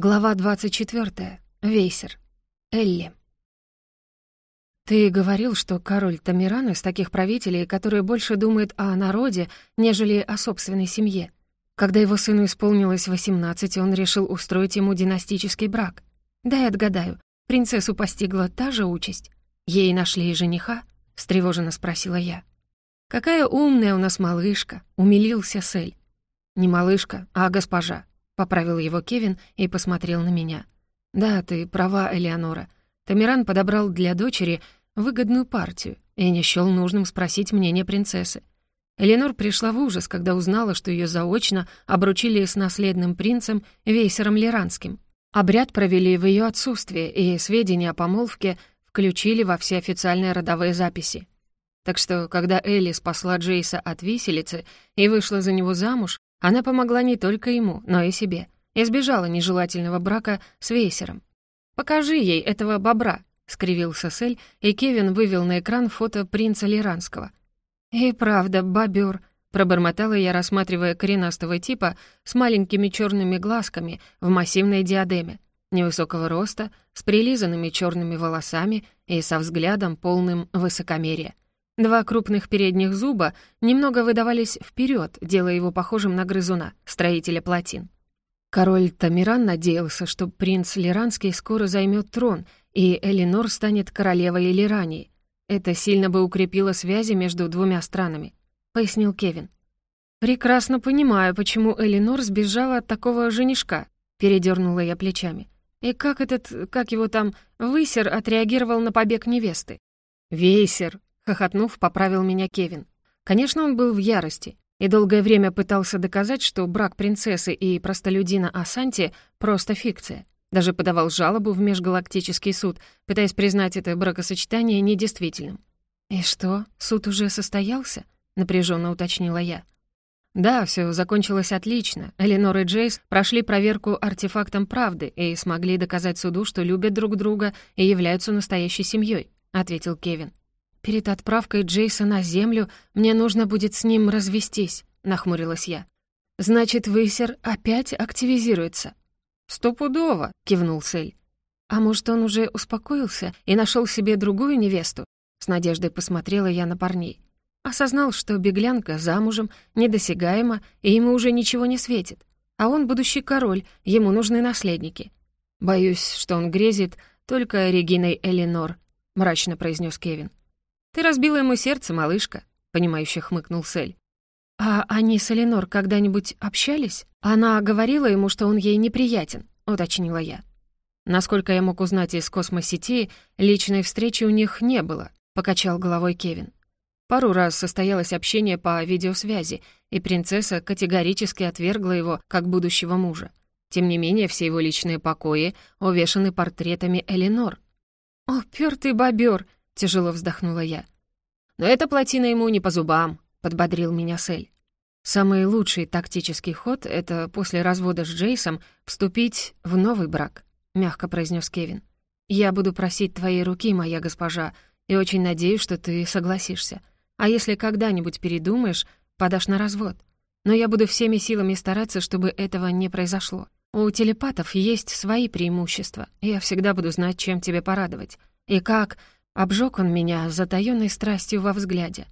Глава 24. Вейсер. Элли. «Ты говорил, что король Тамиран из таких правителей, которые больше думают о народе, нежели о собственной семье. Когда его сыну исполнилось 18, он решил устроить ему династический брак. Дай отгадаю, принцессу постигла та же участь. Ей нашли жениха?» — встревоженно спросила я. «Какая умная у нас малышка!» — умилился Сель. «Не малышка, а госпожа», Поправил его Кевин и посмотрел на меня. «Да, ты права, Элеонора. Тамиран подобрал для дочери выгодную партию и не счёл нужным спросить мнение принцессы. Эленор пришла в ужас, когда узнала, что ее заочно обручили с наследным принцем Вейсером Лиранским. Обряд провели в ее отсутствие, и сведения о помолвке включили во все официальные родовые записи. Так что, когда Элли спасла Джейса от виселицы и вышла за него замуж, она помогла не только ему, но и себе. Избежала нежелательного брака с Вейсером. «Покажи ей этого бобра», — скривился Сель, и Кевин вывел на экран фото принца Лиранского. «И правда, бобер», — пробормотала я, рассматривая коренастого типа с маленькими черными глазками в массивной диадеме, невысокого роста, с прилизанными черными волосами и со взглядом полным высокомерия. Два крупных передних зуба немного выдавались вперед, делая его похожим на грызуна, строителя плотин. Король Тамиран надеялся, что принц Лиранский скоро займет трон, и Элинор станет королевой Лирании. Это сильно бы укрепило связи между двумя странами, пояснил Кевин. Прекрасно понимаю, почему Элинор сбежала от такого женишка, передернула я плечами. И как этот, как его там, Высер отреагировал на побег невесты? Вейсер, Хохотнув, поправил меня Кевин. Конечно, он был в ярости и долгое время пытался доказать, что брак принцессы и простолюдина Асанти — просто фикция. Даже подавал жалобу в Межгалактический суд, пытаясь признать это бракосочетание недействительным. «И что, суд уже состоялся?» — напряженно уточнила я. Да, все закончилось отлично. Эленор и Джейс прошли проверку артефактом правды и смогли доказать суду, что любят друг друга и являются настоящей семьей, ответил Кевин. «Перед отправкой Джейса на Землю мне нужно будет с ним развестись», — нахмурилась я. «Значит, Вейсер опять активизируется?» «Стопудово», — кивнул Сель. «А может, он уже успокоился и нашел себе другую невесту?» С надеждой посмотрела я на парней. Осознал, что беглянка замужем, недосягаема, и ему уже ничего не светит. А он будущий король, ему нужны наследники. «Боюсь, что он грезит только Региной Элинор», — мрачно произнес Кевин. «Ты разбила ему сердце, малышка», — понимающе хмыкнул Сель. «А они с Эленор когда-нибудь общались? Она говорила ему, что он ей неприятен», — уточнила я. Насколько я мог узнать из космосети, личной встречи у них не было, — покачал головой Кевин. Пару раз состоялось общение по видеосвязи, и принцесса категорически отвергла его как будущего мужа. Тем не менее, все его личные покои увешаны портретами Эленор. «О, пёртый бобёр!» Тяжело вздохнула я. «Но эта плотина ему не по зубам», — подбодрил меня Сель. «Самый лучший тактический ход — это после развода с Джейсом вступить в новый брак», — мягко произнес Кевин. «Я буду просить твоей руки, моя госпожа, и очень надеюсь, что ты согласишься. А если когда-нибудь передумаешь, подашь на развод. Но я буду всеми силами стараться, чтобы этого не произошло. У телепатов есть свои преимущества, я всегда буду знать, чем тебе порадовать. И как Обжег он меня затаённой страстью во взгляде.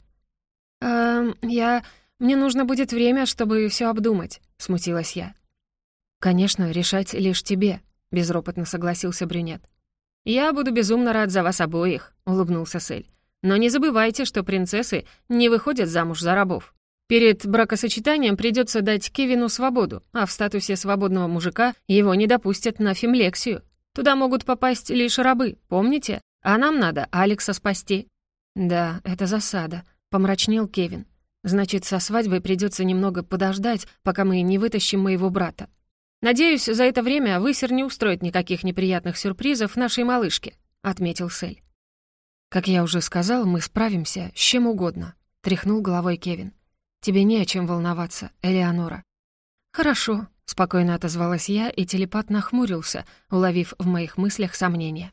«Эм, я... Мне нужно будет время, чтобы все обдумать», — смутилась я. «Конечно, решать лишь тебе», — безропотно согласился брюнет. «Я буду безумно рад за вас обоих», — улыбнулся Сель. «Но не забывайте, что принцессы не выходят замуж за рабов. Перед бракосочетанием придется дать Кевину свободу, а в статусе свободного мужика его не допустят на фимлексию. Туда могут попасть лишь рабы, помните? А нам надо Алекса спасти». «Да, это засада», — помрачнел Кевин. «Значит, со свадьбой придется немного подождать, пока мы не вытащим моего брата. Надеюсь, за это время Высер не устроит никаких неприятных сюрпризов нашей малышке», — отметил Сель. «Как я уже сказал, мы справимся с чем угодно», — тряхнул головой Кевин. «Тебе не о чем волноваться, Элеонора». «Хорошо», — спокойно отозвалась я, и телепат нахмурился, уловив в моих мыслях сомнения.